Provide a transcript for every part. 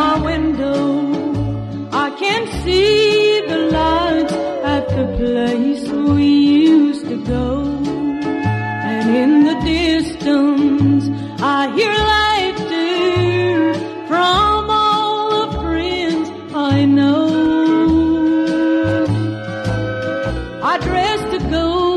my window. I can see the lights at the place we used to go. And in the distance, I hear laughter from all the friends I know. I dress to go.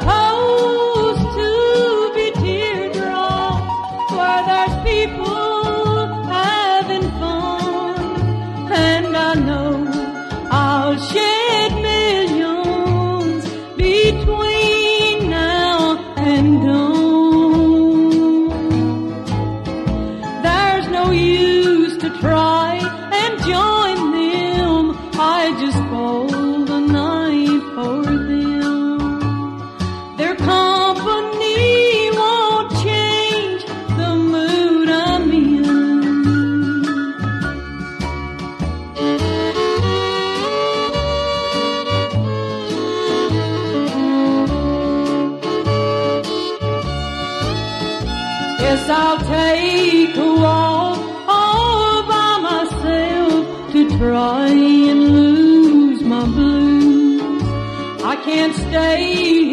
supposed to be people having fun. And I know I'll shed millions between now and dawn. There's no use to try and join. Guess I'll take a walk all by myself to try and lose my blues. I can't stay